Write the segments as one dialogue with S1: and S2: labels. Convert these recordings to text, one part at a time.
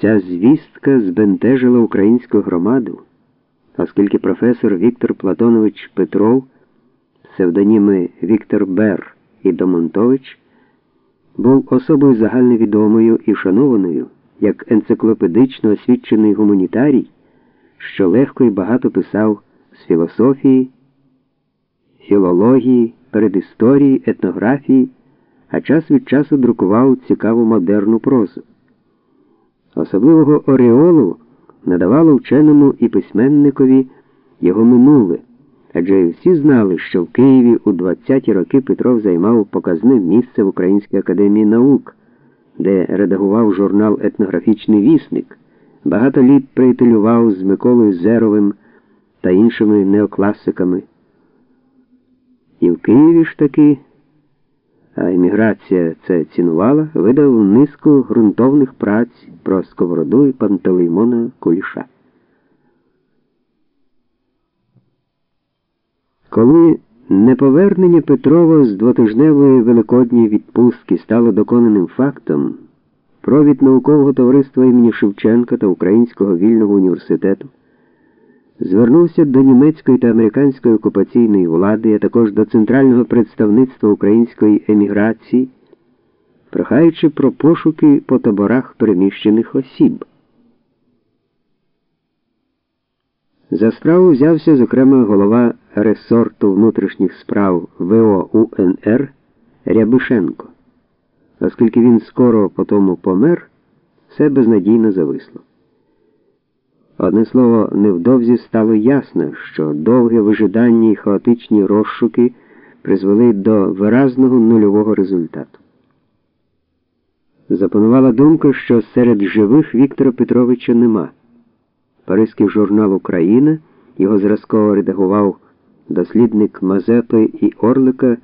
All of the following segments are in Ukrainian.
S1: Ця звістка збентежила українську громаду, оскільки професор Віктор Платонович Петров, псевдоніми Віктор Бер і Домонтович, був особою загальновідомою і шанованою як енциклопедично освічений гуманітарій, що легко і багато писав з філософії, філології, передісторії, етнографії, а час від часу друкував цікаву модерну прозу. Особливого ореолу надавало вченому і письменникові його минуле, адже всі знали, що в Києві у 20-ті роки Петров займав показне місце в Українській академії наук, де редагував журнал Етнографічний вісник, багато літ приятелював з Миколою Зеровим та іншими неокласиками. І в Києві ж таки а еміграція це цінувала, видав низку ґрунтовних праць про сковороду і Пантелеймона Куліша. Коли неповернення Петрова з двотижневої великодньої відпустки стало доконаним фактом, провід наукового товариства імені Шевченка та Українського вільного університету звернувся до німецької та американської окупаційної влади, а також до центрального представництва української еміграції, прохаючи про пошуки по таборах переміщених осіб. За справу взявся, зокрема, голова ресорту внутрішніх справ ВО УНР Рябишенко, оскільки він скоро по тому помер, все безнадійно зависло. Одне слово, невдовзі стало ясно, що довге вижидання і хаотичні розшуки призвели до виразного нульового результату. Запанувала думка, що серед живих Віктора Петровича нема. Паризький журнал Україна його зразково редагував дослідник Мазепи і Орлика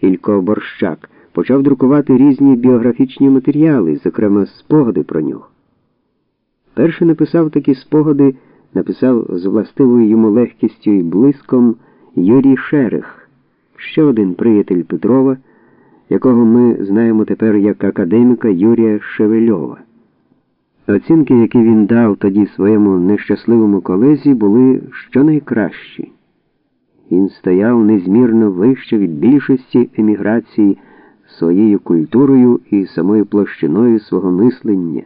S1: Ілько Борщак, почав друкувати різні біографічні матеріали, зокрема спогади про нього. Перший написав такі спогади, написав з властивою йому легкістю і блиском Юрій Шерех, ще один приятель Петрова, якого ми знаємо тепер як академіка Юрія Шевельова. Оцінки, які він дав тоді своєму нещасливому колезі, були щонайкращі. Він стояв незмірно вище від більшості еміграції своєю культурою і самою площиною свого мислення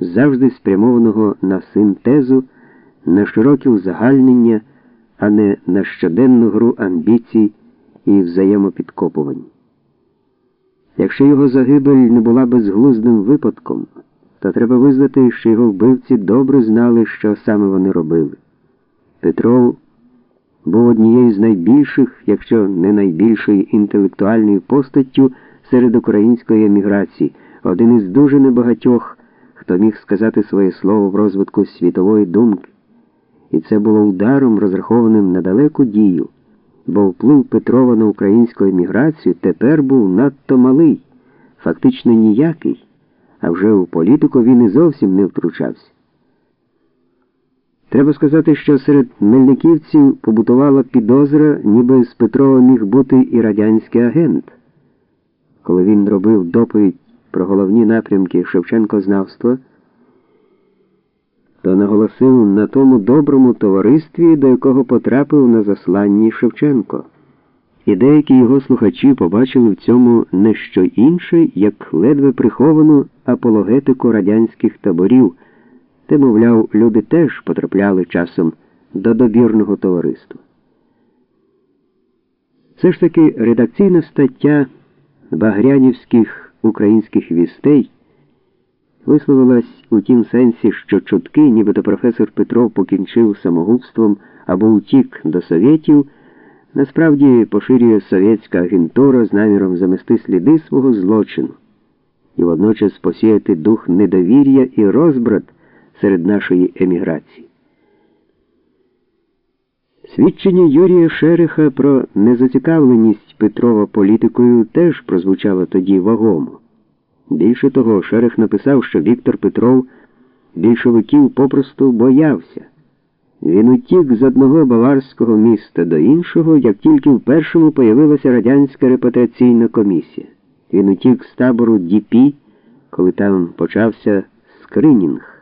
S1: завжди спрямованого на синтезу, на широкі узагальнення, а не на щоденну гру амбіцій і взаємопідкопувань. Якщо його загибель не була безглуздим випадком, то треба визнати, що його вбивці добре знали, що саме вони робили. Петров був однією з найбільших, якщо не найбільшою інтелектуальною постаттю серед української еміграції, один із дуже небагатьох хто міг сказати своє слово в розвитку світової думки, і це було ударом, розрахованим на далеку дію, бо вплив Петрова на українську еміграцію тепер був надто малий, фактично ніякий, а вже у політику він і зовсім не втручався. Треба сказати, що серед мельниківців побутувала підозра, ніби з Петрова міг бути і радянський агент. Коли він робив доповідь про головні напрямки Шевченкознавства, то наголосив на тому доброму товаристві, до якого потрапив на засланні Шевченко. І деякі його слухачі побачили в цьому не що інше, як ледве приховану апологетику радянських таборів, де, мовляв, люди теж потрапляли часом до добірного товариства. Все ж таки редакційна стаття Багрянівських українських вістей висловилась у тім сенсі, що чутки, нібито професор Петров покінчив самогубством або утік до совєтів, насправді поширює совєтська агентура з наміром замести сліди свого злочину і водночас посіяти дух недовір'я і розбрат серед нашої еміграції. Свідчення Юрія Шериха про незацікавленість Петрова політикою теж прозвучало тоді вагомо. Більше того, Шерих написав, що Віктор Петров більшовиків попросту боявся. Він утік з одного баварського міста до іншого, як тільки в першому появилася радянська репатріаційна комісія. Він утік з табору Діпі, коли там почався скринінг.